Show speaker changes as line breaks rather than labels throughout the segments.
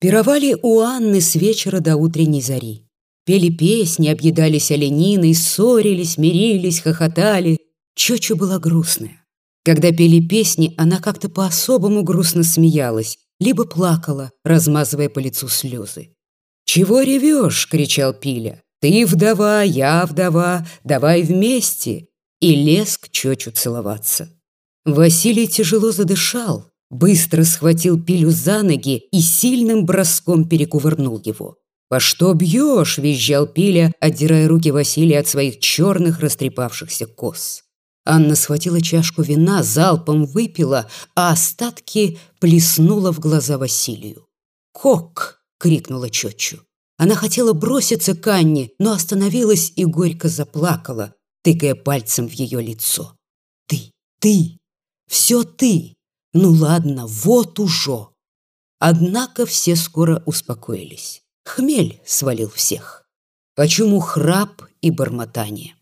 Пировали у Анны с вечера до утренней зари. Пели песни, объедались олениной, ссорились, мирились, хохотали. Чочу была грустная. Когда пели песни, она как-то по-особому грустно смеялась, либо плакала, размазывая по лицу слезы. «Чего ревешь?» — кричал Пиля. «Ты вдова, я вдова, давай вместе!» И лез к Чочу целоваться. Василий тяжело задышал, быстро схватил Пилю за ноги и сильным броском перекувырнул его. «По что бьешь?» – визжал Пиля, отдирая руки Василия от своих черных растрепавшихся кос. Анна схватила чашку вина, залпом выпила, а остатки плеснула в глаза Василию. «Кок!» – крикнула Чочу. Она хотела броситься к Анне, но остановилась и горько заплакала, тыкая пальцем в ее лицо. «Ты, ты, все ты! Ну ладно, вот уже!» Однако все скоро успокоились. Хмель свалил всех. Почему храп и бормотание?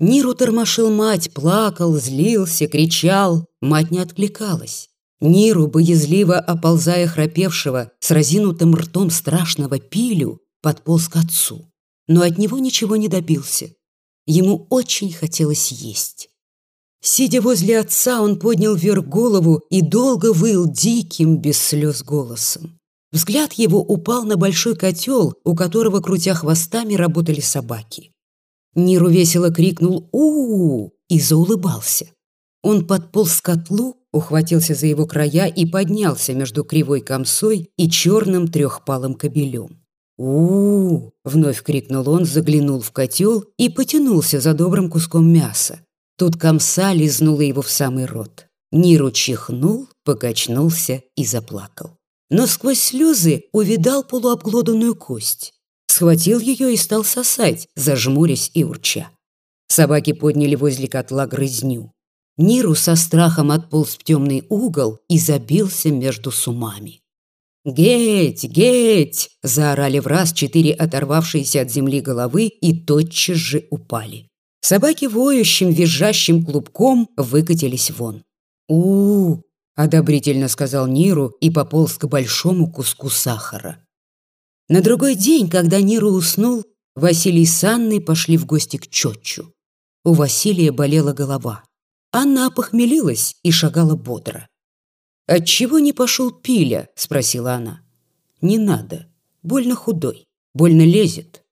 Ниру тормошил мать, плакал, злился, кричал. Мать не откликалась. Ниру, боязливо оползая храпевшего, с разинутым ртом страшного пилю, подполз к отцу. Но от него ничего не добился. Ему очень хотелось есть. Сидя возле отца, он поднял вверх голову и долго выл диким, без слез голосом. Взгляд его упал на большой котел, у которого, крутя хвостами, работали собаки. Ниру весело крикнул у, -у, -у и заулыбался. Он подполз к котлу, ухватился за его края и поднялся между кривой комсой и черным трехпалым кобелем. у, -у, -у вновь крикнул он, заглянул в котел и потянулся за добрым куском мяса. Тут комса лизнула его в самый рот. Ниру чихнул, покачнулся и заплакал но сквозь слезы увидал полуобглоданную кость. Схватил ее и стал сосать, зажмурясь и урча. Собаки подняли возле котла грызню. Ниру со страхом отполз в темный угол и забился между сумами. «Геть! Геть!» – заорали в раз четыре оторвавшиеся от земли головы и тотчас же упали. Собаки воющим, визжащим клубком выкатились вон. у, -у, -у одобрительно сказал Ниру и пополз к большому куску сахара. На другой день, когда Ниру уснул, Василий с Анной пошли в гости к Чотчу. У Василия болела голова. Анна опохмелилась и шагала бодро. «Отчего не пошел Пиля?» – спросила она. «Не надо. Больно худой. Больно лезет.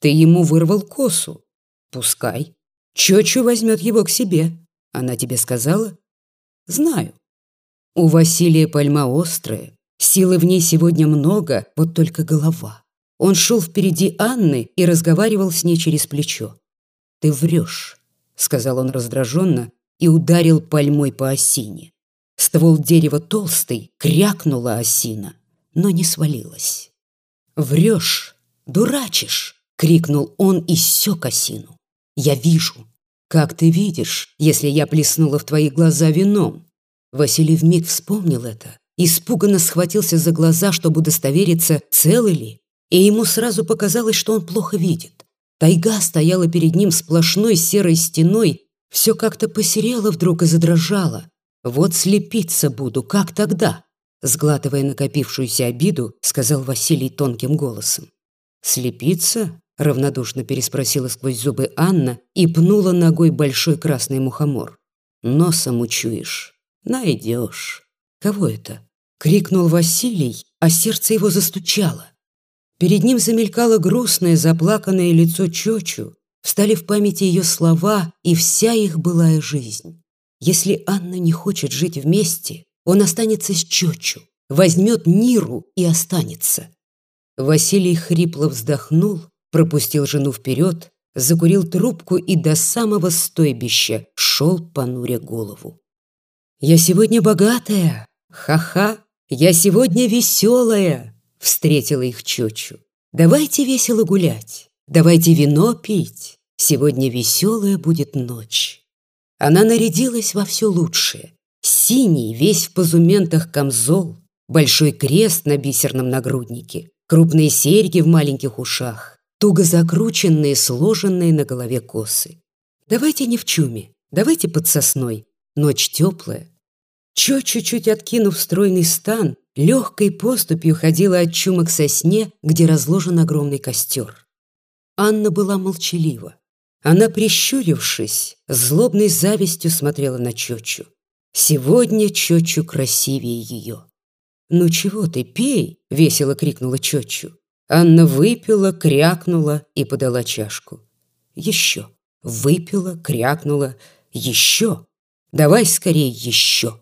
Ты ему вырвал косу. Пускай. Чочу возьмет его к себе. Она тебе сказала?» «Знаю. У Василия пальма острая, силы в ней сегодня много, вот только голова. Он шел впереди Анны и разговаривал с ней через плечо. «Ты врешь», — сказал он раздраженно и ударил пальмой по осине. Ствол дерева толстый, крякнула осина, но не свалилась. «Врешь, дурачишь!» — крикнул он и сёк осину. «Я вижу. Как ты видишь, если я плеснула в твои глаза вином? Василий вмиг вспомнил это, испуганно схватился за глаза, чтобы удостовериться, целы ли, и ему сразу показалось, что он плохо видит. Тайга стояла перед ним сплошной серой стеной, все как-то посерело вдруг и задрожало. «Вот слепиться буду, как тогда?» Сглатывая накопившуюся обиду, сказал Василий тонким голосом. «Слепиться?» — равнодушно переспросила сквозь зубы Анна и пнула ногой большой красный мухомор. «Носом учуешь. Найдешь. Кого это? Крикнул Василий, а сердце его застучало. Перед ним замелькало грустное, заплаканное лицо Чочу, встали в памяти ее слова и вся их былая жизнь. Если Анна не хочет жить вместе, он останется с Чочу, возьмет Ниру и останется. Василий хрипло вздохнул, пропустил жену вперед, закурил трубку и до самого стойбища шел, понуря голову. «Я сегодня богатая! Ха-ха! Я сегодня веселая!» Встретила их Чочу. «Давайте весело гулять, давайте вино пить. Сегодня веселая будет ночь». Она нарядилась во все лучшее. Синий, весь в позументах камзол, большой крест на бисерном нагруднике, крупные серьги в маленьких ушах, туго закрученные, сложенные на голове косы. Давайте не в чуме, давайте под сосной. Ночь теплая, Чо, чуть-чуть откинув стройный стан, легкой поступью ходила от чума к сосне, где разложен огромный костер. Анна была молчалива. Она, прищурившись, злобной завистью смотрела на Чочу. Сегодня Чочу красивее ее. «Ну чего ты, пей!» — весело крикнула Чочу. Анна выпила, крякнула и подала чашку. «Еще!» Выпила, крякнула. «Еще! Давай скорее еще!»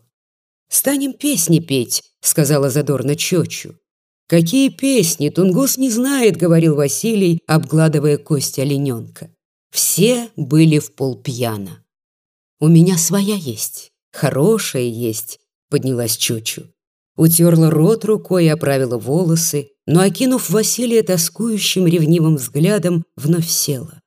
«Станем песни петь», — сказала задорно Чочу. «Какие песни? Тунгус не знает», — говорил Василий, обгладывая кость олененка. Все были в полпьяна. «У меня своя есть, хорошая есть», — поднялась Чучу. Утерла рот рукой и оправила волосы, но, окинув Василия тоскующим ревнивым взглядом, вновь села.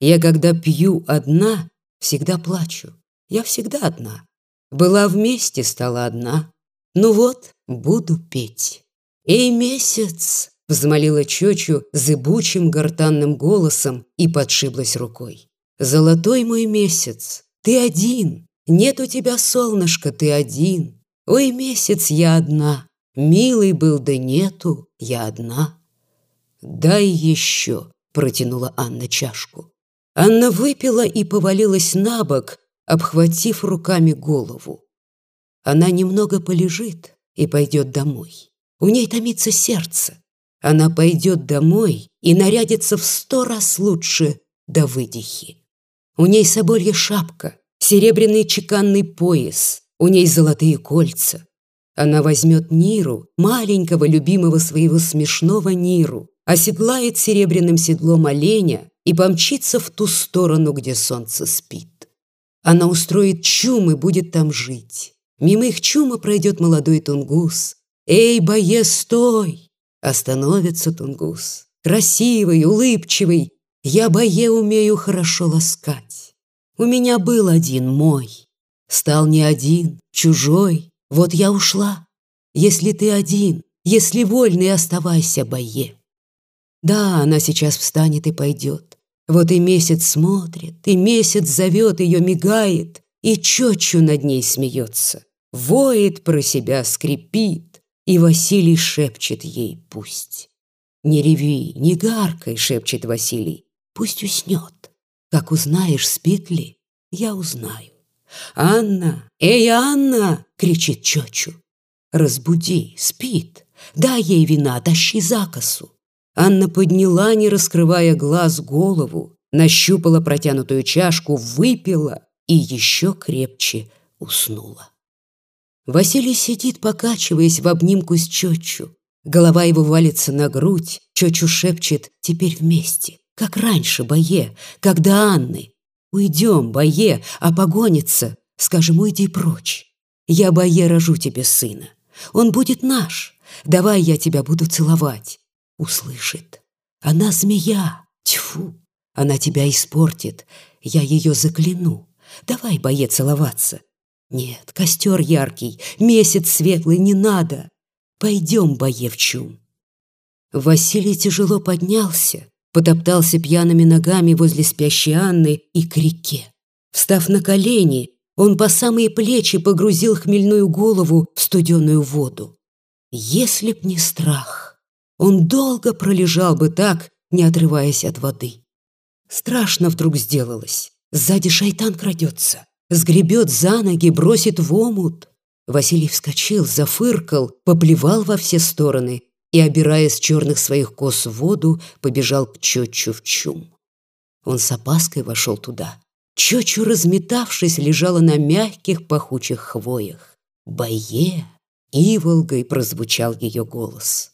«Я, когда пью одна, всегда плачу. Я всегда одна. Была вместе, стала одна. Ну вот, буду петь». «Эй, месяц!» Взмолила Чочу зыбучим гортанным голосом и подшиблась рукой. «Золотой мой месяц, ты один, нет у тебя солнышка, ты один. Ой, месяц, я одна, милый был, да нету, я одна». «Дай еще», — протянула Анна чашку. Анна выпила и повалилась на бок, обхватив руками голову. Она немного полежит и пойдет домой. У ней томится сердце. Она пойдет домой и нарядится в сто раз лучше до выдихи. У ней соболья шапка, серебряный чеканный пояс, у ней золотые кольца. Она возьмет Ниру, маленького любимого своего смешного Ниру, оседлает серебряным седлом оленя и помчится в ту сторону, где солнце спит. Она устроит чум и будет там жить. Мимо их чума пройдет молодой тунгус. «Эй, боец, стой!» Остановится тунгус, красивый, улыбчивый. Я бое умею хорошо ласкать. У меня был один мой. Стал не один, чужой. Вот я ушла. Если ты один, если вольный, оставайся, бое. Да, она сейчас встанет и пойдет. Вот и месяц смотрит, и месяц зовет ее, мигает, и чечу над ней смеется. Воет про себя, скрипит. И Василий шепчет ей «пусть». «Не реви, не гаркай», — шепчет Василий, «пусть уснет. Как узнаешь, спит ли, я узнаю». «Анна! Эй, Анна!» — кричит Чочу. «Разбуди, спит. Дай ей вина, тащи за косу». Анна подняла, не раскрывая глаз, голову, нащупала протянутую чашку, выпила и еще крепче уснула. Василий сидит, покачиваясь в обнимку с Чочу. Голова его валится на грудь, Чочу шепчет «теперь вместе». Как раньше, Бое, когда Анны. Уйдем, Бое, а погонится. Скажем, уйди прочь. Я, Бое, рожу тебе сына. Он будет наш. Давай я тебя буду целовать. Услышит. Она змея. Тьфу. Она тебя испортит. Я ее закляну. Давай, Бое, целоваться. Нет, костер яркий, месяц светлый, не надо. Пойдем, боевчум. Василий тяжело поднялся, потоптался пьяными ногами возле спящей Анны и к реке. Встав на колени, он по самые плечи погрузил хмельную голову в студеную воду. Если б не страх, он долго пролежал бы так, не отрываясь от воды. Страшно вдруг сделалось. Сзади шайтан крадется сгребет за ноги, бросит в омут. Василий вскочил, зафыркал, поплевал во все стороны и, обирая с черных своих кос воду, побежал к Чочу в чум. Он с опаской вошел туда. Чочу, разметавшись, лежала на мягких пахучих хвоях. «Бое!» — иволгой прозвучал ее голос.